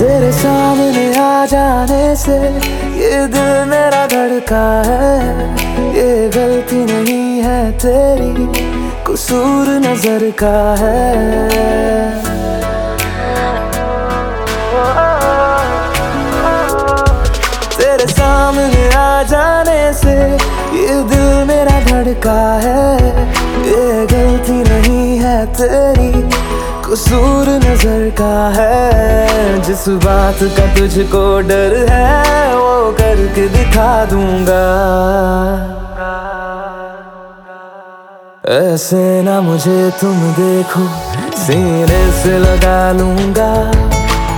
तेरे सामने आ जाने से ये दिल मेरा धड़का है। ये गलती नहीं है तेरी, कसूर नज़र का है। जाने से ये दिल मेरा धड़का है। ये गलती नहीं है तेरी, कसूर नज़र का है। जिस बात का तुझको डर है, वो करके दिखा दूँगा। ऐसे ना मुझे तुम देखो, सीने से लगा लूँगा।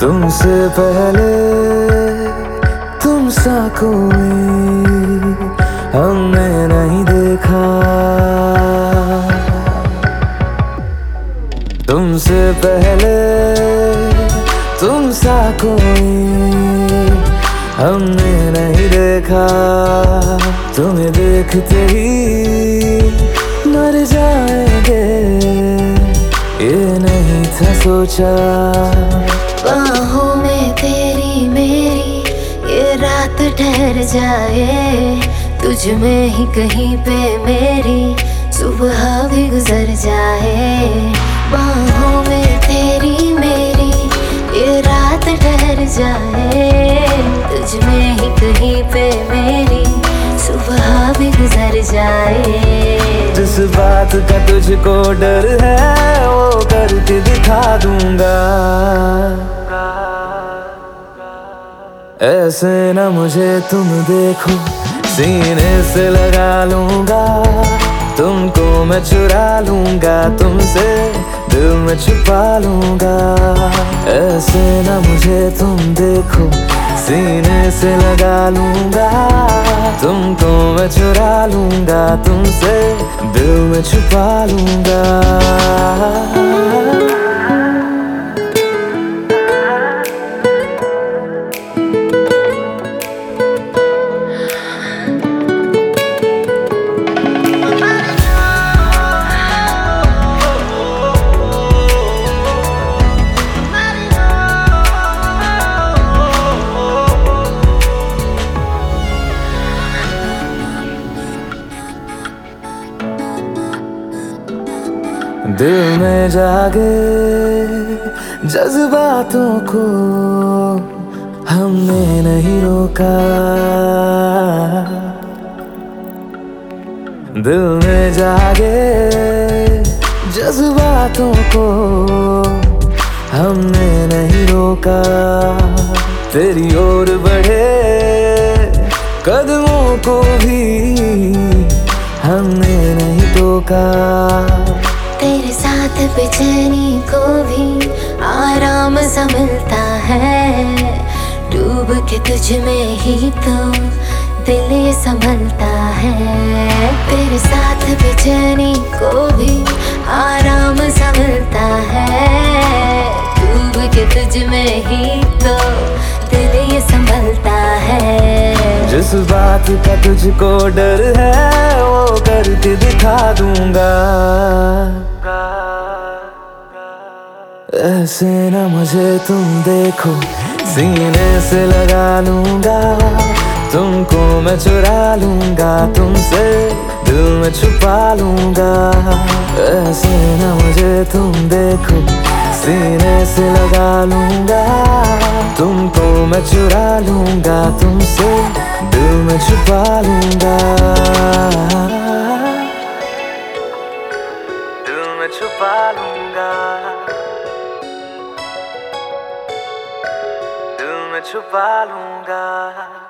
तुमसे पहले तुम सा कोई हमने नहीं देखा। तुमसे पहले तुम सा कोई हमने नहीं देखा। तुम्हें देखते ही मर जाएँगे, ये नहीं था सोचा। बाहों में तेरी मेरी ये रात ठहर जाए। तुझ में ही कहीं पे मेरी सुबह भी गुजर जाए। बाहों में तेरी मेरी ये रात ठहर जाए। तुझ में ही कहीं पे मेरी सुबह भी गुजर जाए। बात का तुझको डर है, वो करके दिखा दूँगा। ऐसे न मुझे तुम देखो, सीने से लगा लूँगा। तुमको मैं चुरा लूँगा, तुमसे दिल में छुपा लूँगा। ऐसे ना मुझे तुम देखो सीने से लगा लूँगा। तुमको मैं चुरा लूँगा तुमसे दिल में छुपा लूँगा। दिल में जागे जज्बातों को हमने नहीं रोका। दिल में जागे जज्बातों को हमने नहीं रोका। तेरी ओर बढ़े कदमों को भी हमने नहीं टोका। तेरे साथ बेचैनी को भी आराम सा मिलता है। डूब के तुझ में ही तो दिल संभलता है। तेरे साथ बेचैनी को भी आराम सा मिलता है। डूब के तुझ में ही तो दिल संभलता है। जिस बात का तुझको डर है, वो करके दिखा दूँगा। ऐसे ना मुझे तुम देखो, सीने से लगा लूँगा। तुमको मैं चुरा लूँगा, तुमसे दिल में छुपा लूँगा। ऐसे ना मुझे तुम देखो, सीने से लगा लूँगा। तुमको मैं चुरा लूँगा, तुमसे दिल में छुपा लूँगा। दिल में छुपा लूँगा। दिल में छुपा लूँगा।